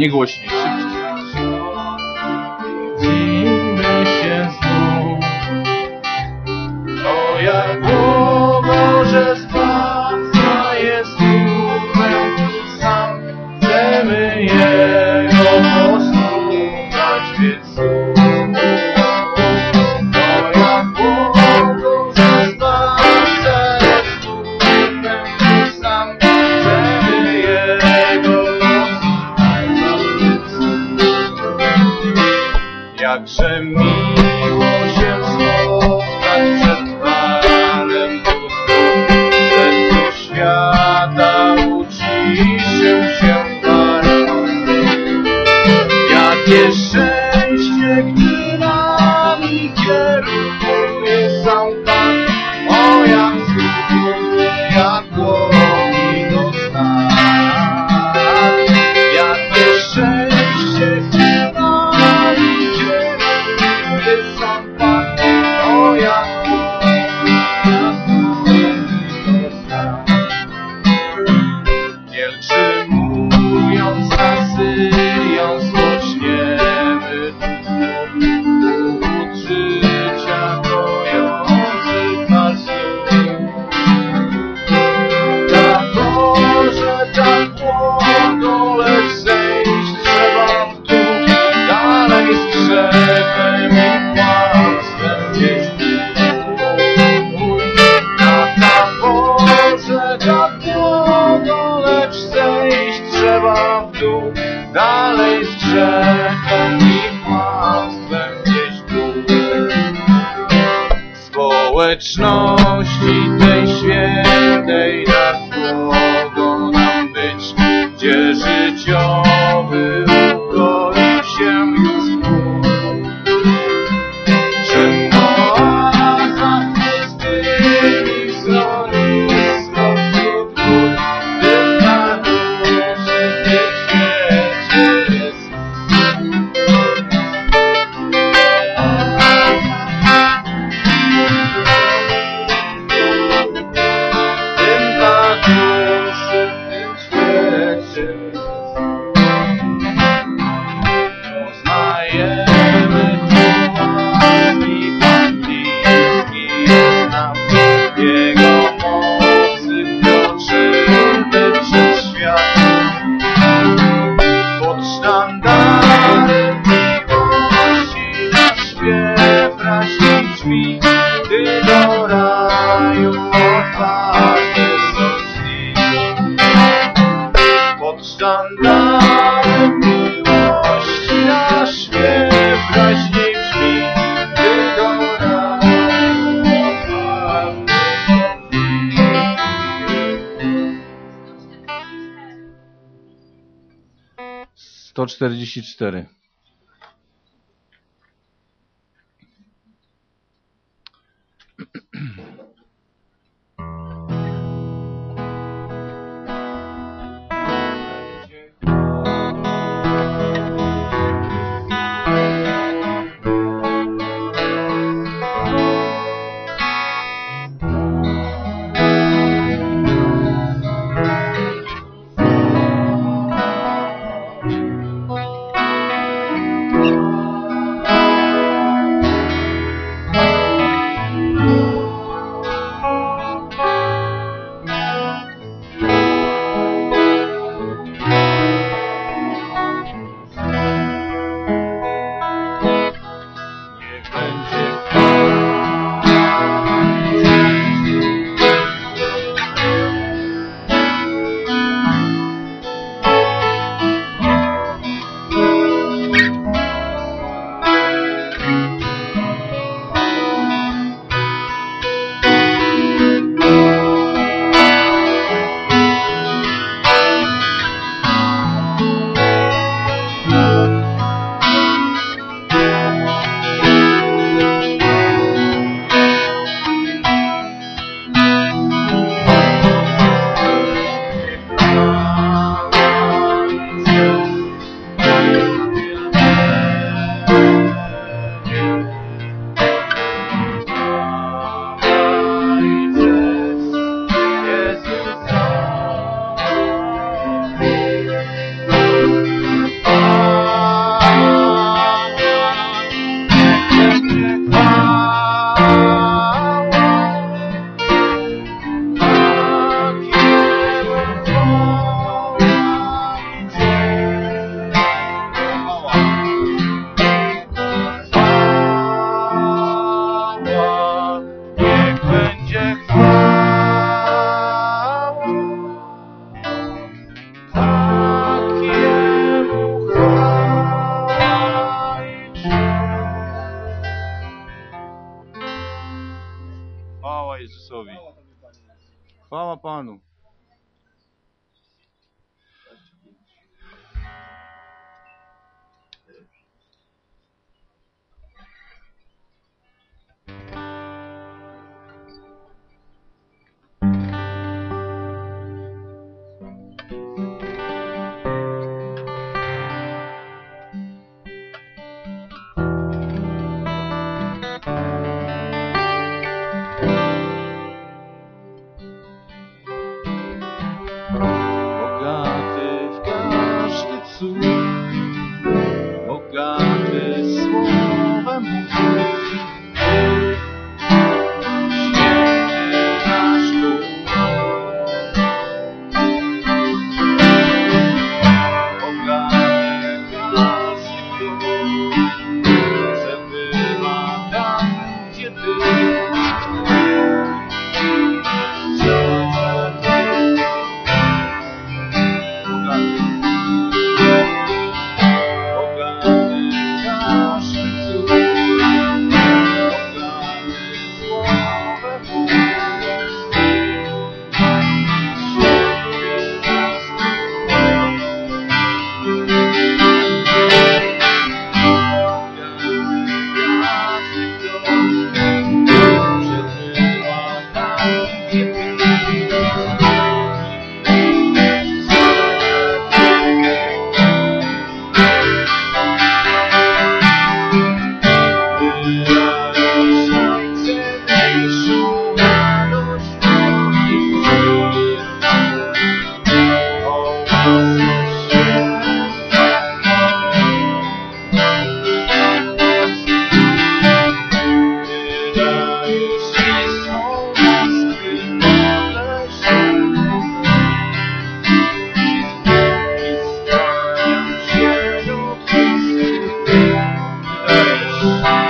nie głośniej. iść trzeba w dół, dalej z grzechem i kłamstwem gdzieś tu. Społeczności tej świętej nad. 44 Música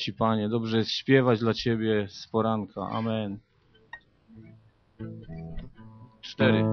Ci, Panie. Dobrze jest śpiewać dla Ciebie z poranka. Amen. Cztery.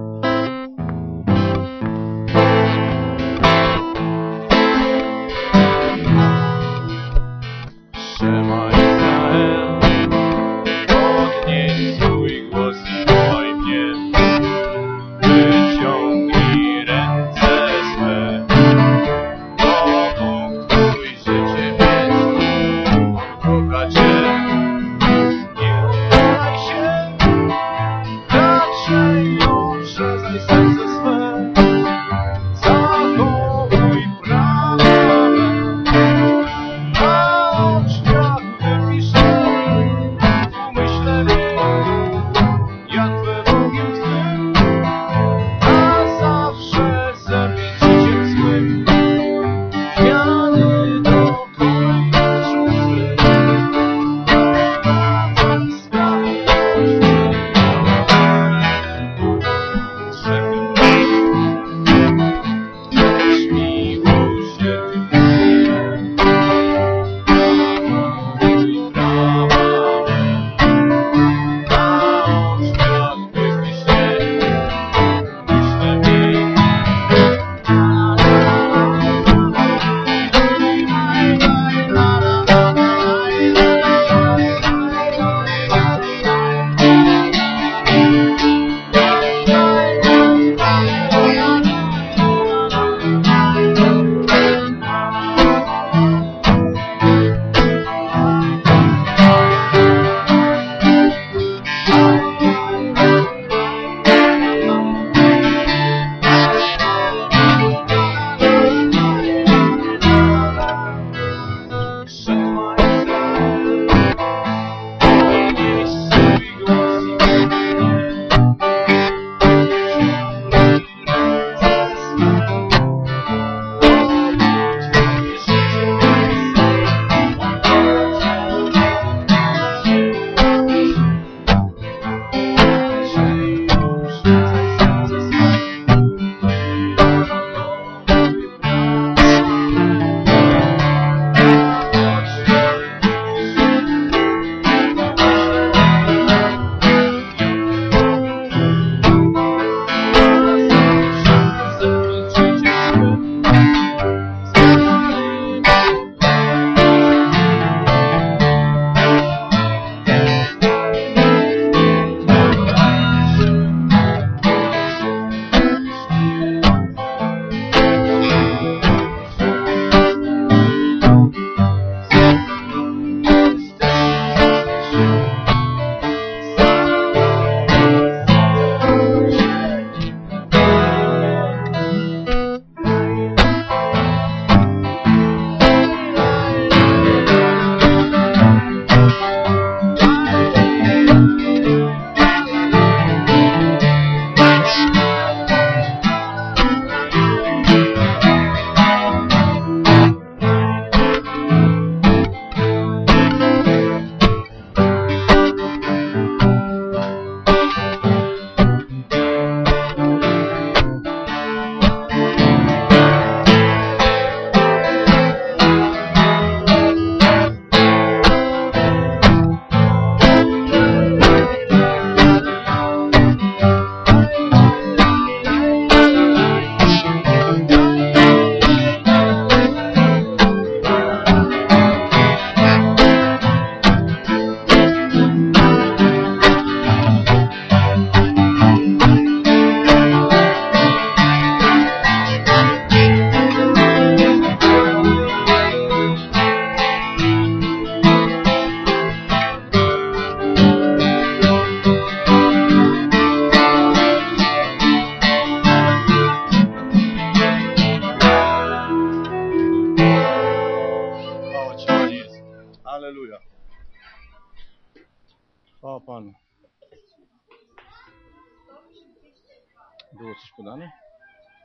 Było coś podane?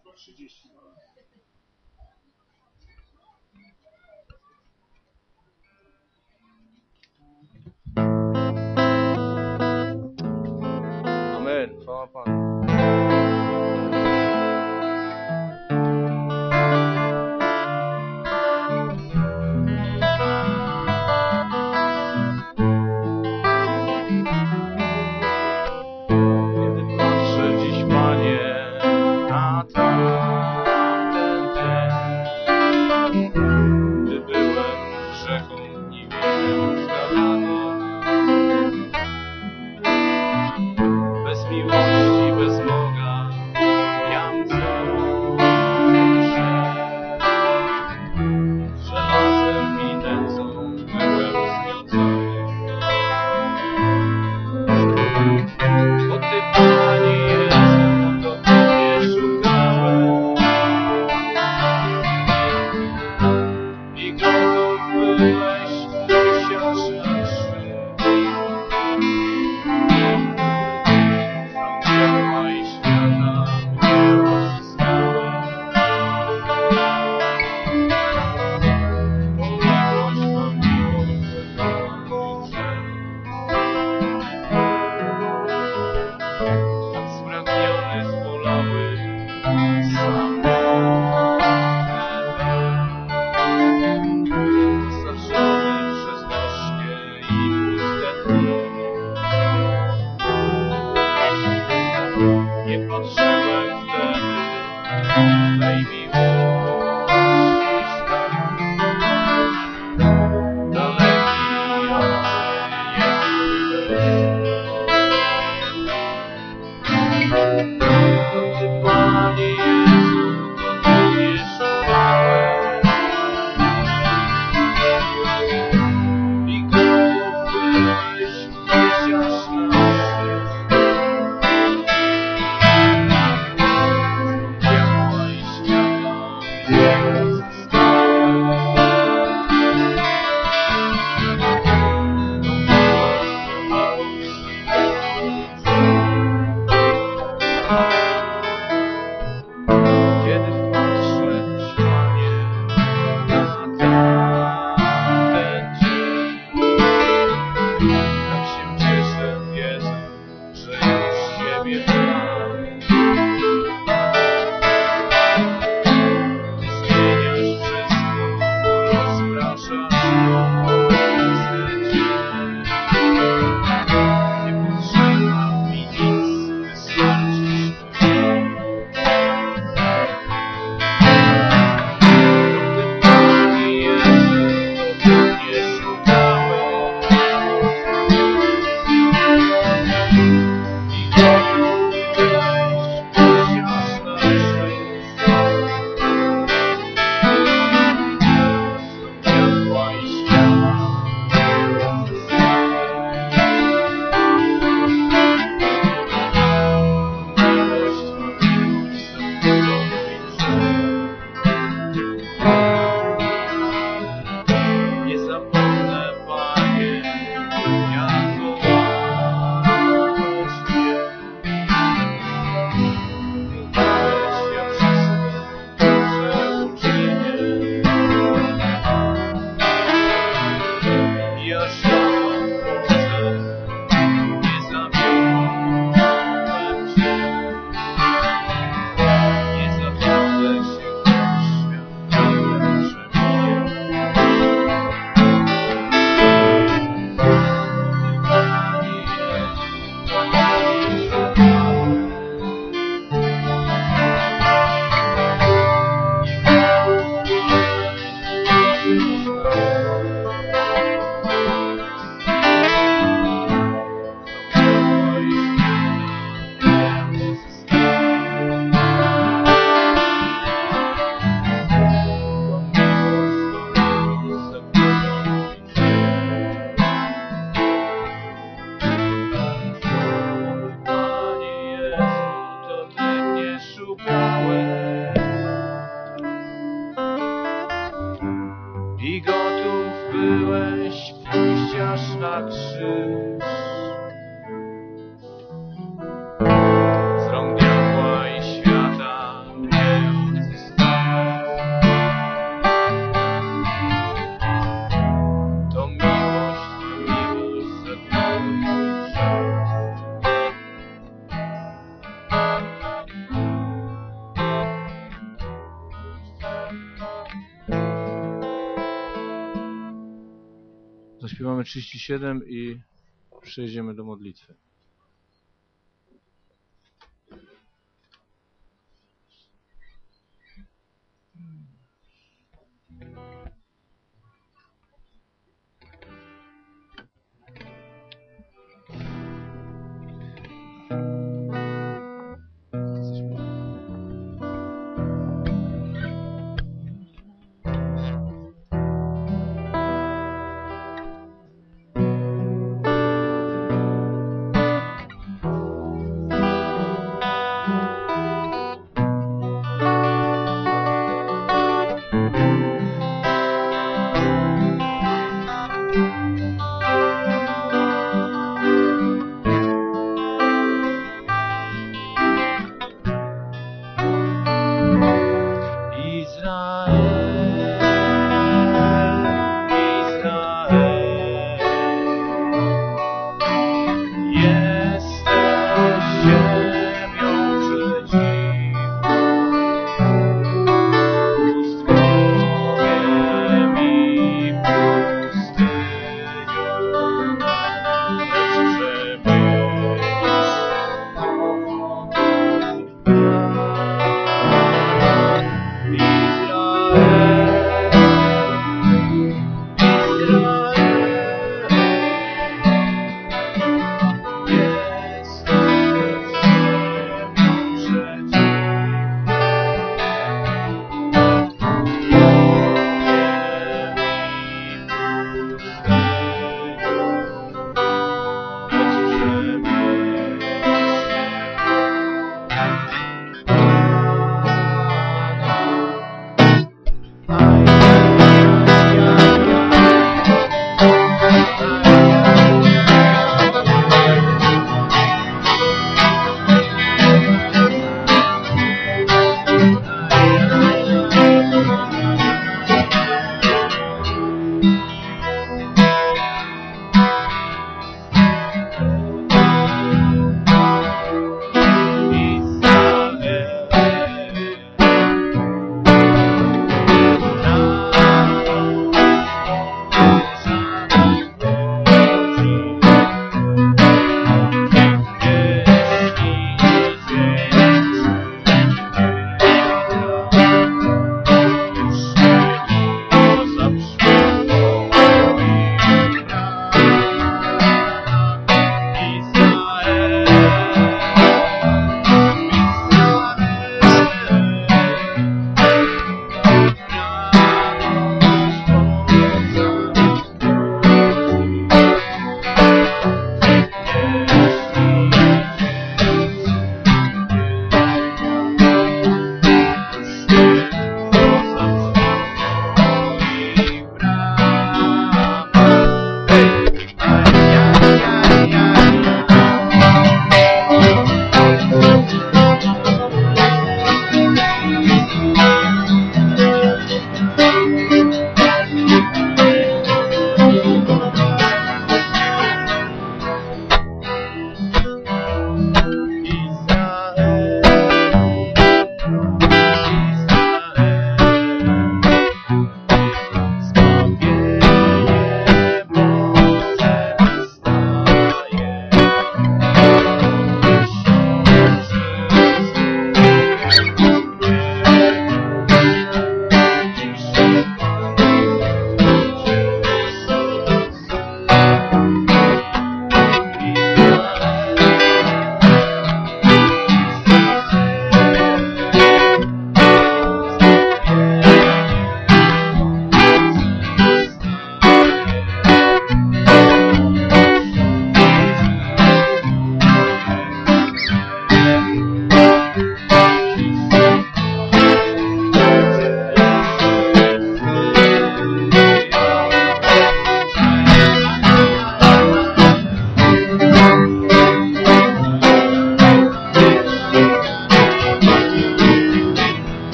130. Amen. Chwała Panu. 37 i przejdziemy do modlitwy.